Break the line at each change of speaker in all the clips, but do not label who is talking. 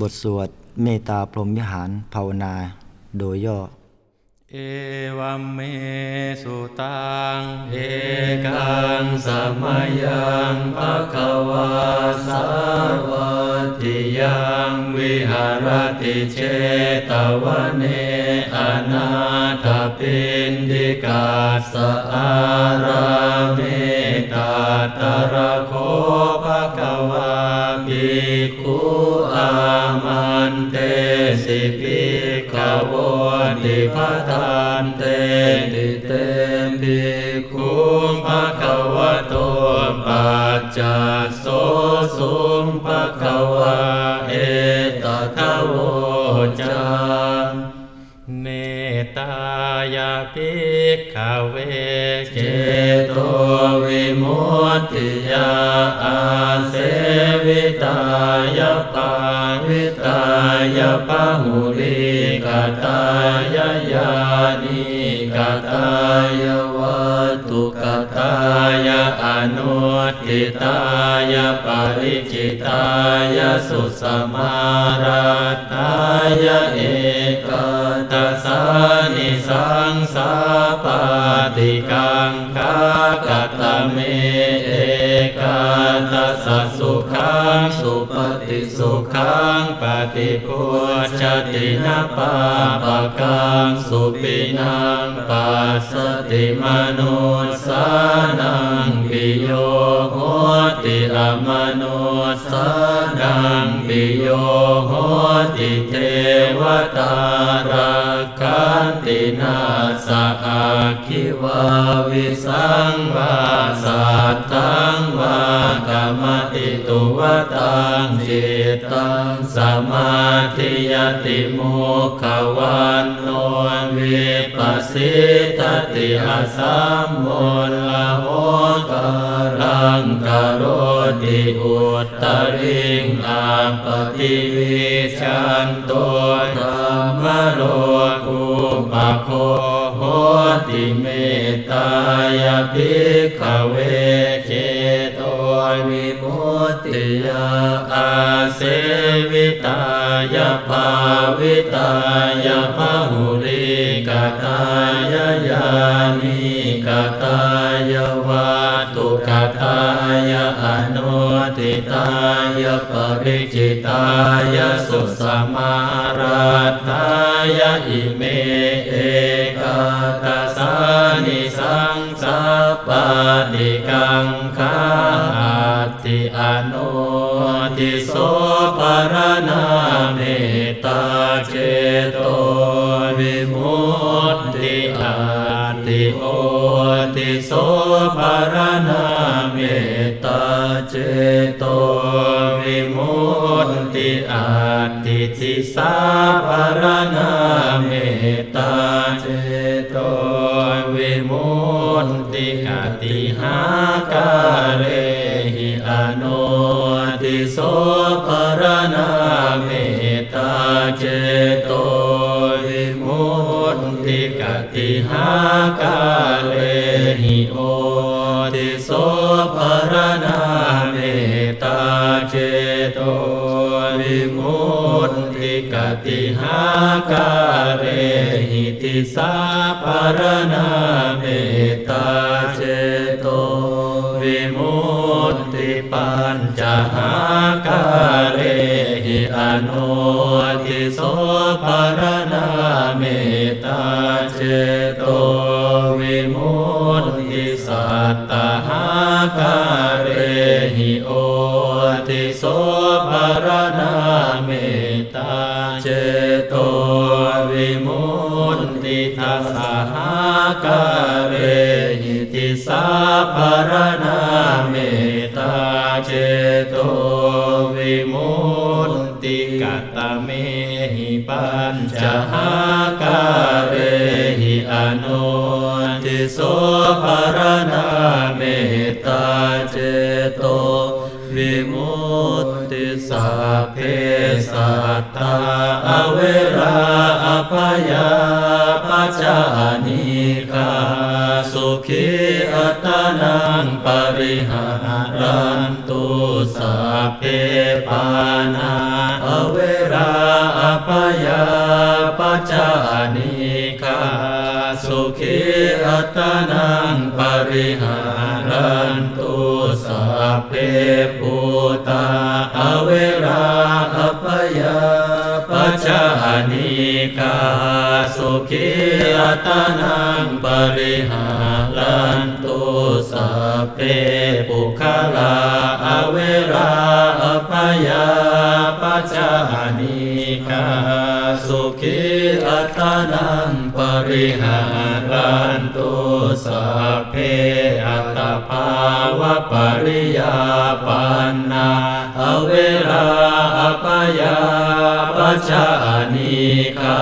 บทสวดเมตตาพรหมวิหารภาวนาโดยย่อ
เอวัมเมสุตัง เอกังสมัยยังภะคะวาสาวัติยังวิหารติเชตวเนอนาถปินดิกาสอาราเมตตาตระ พระทานเตติเตภิคุภะคะวะโตปัจจโสสุงภะคะวะเอตทะโวจา ตายาภิกขเวเจโตวิมุตติยาอาเสวิตายาปาวิตายาปะหุริกตายายานิกตายาวัตุกตายาอนุทิตายาปริจิตายาสุสมาราตายาเอ สังสาปาติกังคากตเมเอกาตัสสุขังสุปฏิสุขังปฏิพุชตินาปาปะกังสุปินังปัสสติมนุสานังปิโยโหติอมนุสานังปิโยโหติเทวตาราคันตินาสะ วาวิสังวาสัตตังวากรรมติตุวตังจิตตังสมาธิยติโมขวันโนวิปัสสิตติอาสัมโมลโหกรังกโรติอุตตริงอาปฏิวิชันโตธรรมโลกุปโค ติเมตายาภิกขเวเจโตวิมุตติยาอาเสวิตายาภาวิตายาภาหุริกตายายานิกตายาวาตุกตายาอนุ ติตายาปริจิตายาสุสมาราตายาอิเมเอกาตสานิสังสาปาติกังคาติอนุติโสปรณาเมตตาเจโตวิมุตติอาติโอติโสปรณาเมต เจโตวิมุตติอาติทิสาปรณาเมตตาเจโตวิมุตติกติหากาเรหิอโนติโสปรณาเมตตาเจโตวิมุตติกติหากาเล ติกติหากาเรหิติสาปรณาเมตตาเจโตวิมุตติปัญจหากาเรหิอนุติโสปรณาเมตตาเจโตวิมุตติสัตตหากาเรหิโอติโสปรณา กาเรหิติสาปรณาเมตาเจโตวิมุตติกัตตะเมหิปัญจหากาเรหิอนุติโสปรณาเมตตาเจโตวิมุตติสัพเพสัตตาอเวราอภยาปัจจานิ หารันตุสัพเพปานาอเวรายาปจจานิคาสุขีอัตนังปริหารันตุสัพเพปุตาอเวราอภยา ปัจจานิกาสุขีอัตนังปริหารันตุสัพเพปุคลาอเวราอภยาปัจจานิกาสุขีอัตนังปริหารันตุสัพเพอัตภาวะปริยาปันนาอเวราอภยา ปัจจานิกา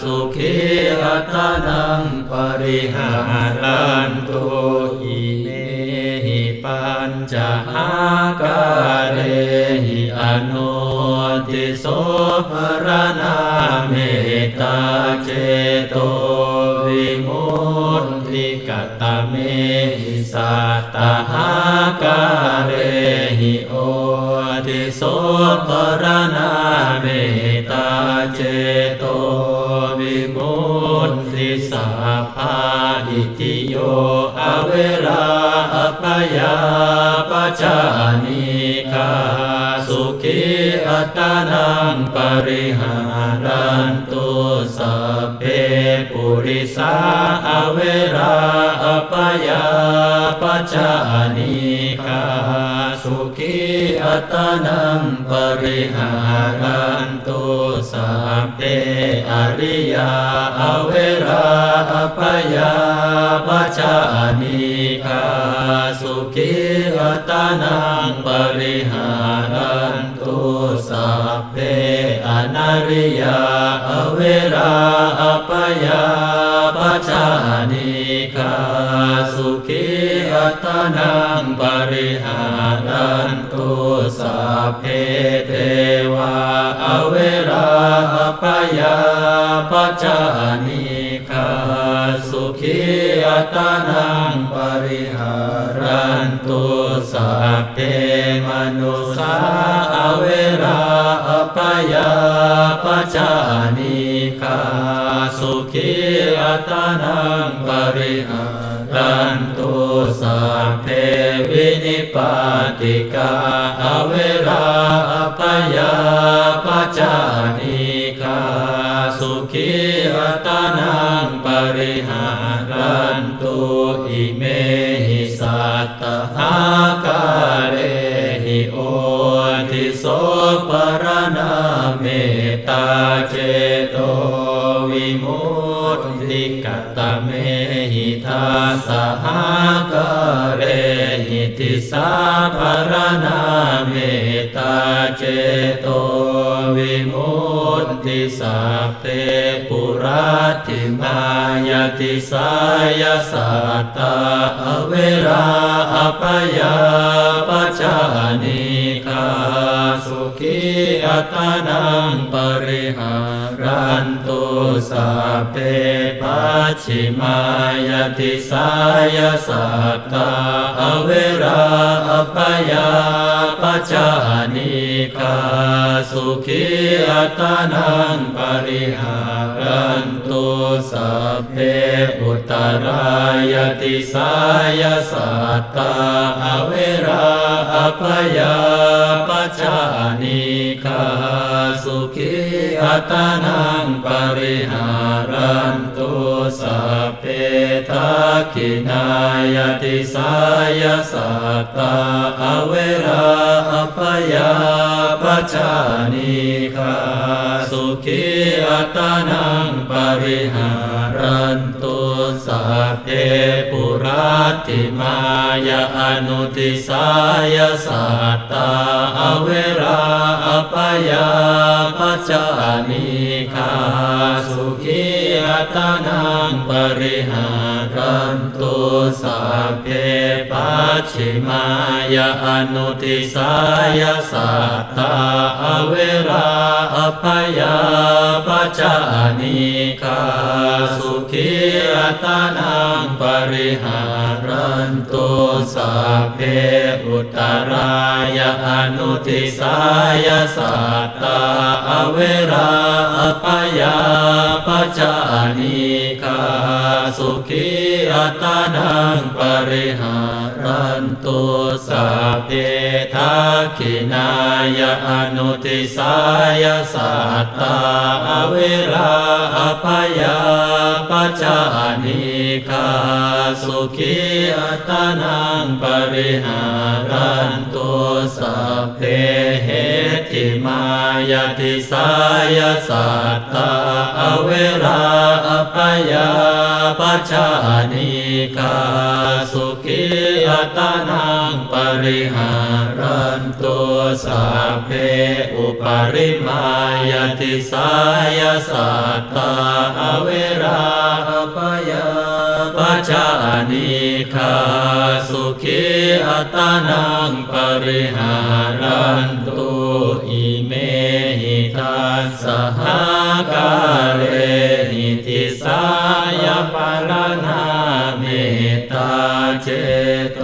สุขีอัตนังปริหารันตุอิเมหิปัญจหากาเรหิอนุติโสภรณาเมตตาเจโตวิมุตติกตเมหิสัตตหากาเรหิโอติโสภรณา มุตติสัพาอิติโยอเวราอภยาปัจจานิคาสุขีอัตนังปริหารันตุสัพเพปุริสาอเวราอภยาปัจจานิคา สุขีอัตนังปริหารันตุสัพเพอริยาอเวราอภยาปัจจานิคาสุขีอัตนังปริหารันตุสัพเพอนาริยาอเวราอภยาปัจจานิคาสุขี ตนังปริหารันตุสัพเพเทวาอเวราอภยาปัจจานิคาสุขีอัตนังปริหารันตุสัพเพมนุสาอเวราอภยาปัจจานิคาสุขีอัตนังปริหารันตุ สัพเพวินิปาติกาอเวราอภยาปจานิคาสุขีอัตนังปริหารั ตติกตเมหิทาสหกาเรหิติสาปรณาเมตตาเจโตวิมุตติสัพเพปุราติมายติสายสัตตาอเวราอภยาปัจจานิคาสุขีอัตนังปริหารันตุ สัพเพปัจฉิมายติสายสัตตาอเวราอภยาปัจจานิคาสุขีอัตนังปริหารันตุสัพเพอุตรายติสายสัตตาอเวราอภยาปัจจานิคาสุขี อัตนังปริหารันตุสัพเพทักขินายติสายสัตตาอเวราอภยาปัจจานิคาสุขีอัตนังปริหารันตุสัพเพปุราติมายาอนุติสายสัตตาอเวราอภยา จานิคาสุขีอัตนังปริหารันต สัพเพปัจฉิมายาอนุติสายสัตตาอเวราอพยาปจานิคาสุขีอัตานังปริหารันตุสัพเพอุตตรายอนุทิสายสัตตาอเวราอปยาปจานิคาสุขี อัตานังปริหา รันตุสัพเพทักขินายอนุทิสายสัตตาอเวราอปยาปัจจานิคาสุขีอัตนังปริหารันตุสัพเพเหติมายติสายสัตตาอเวราอปยาปัจานิคาสุ ขีอัตานังปริหารันตุสัพเพอุปริมายติสายสัตตาอเวราปยาปจานิคาสุขีอัตานังปริหารันตุอิเมหิทัสสหกาเรหิติสายปารณา เมตตาเจโตวิมุ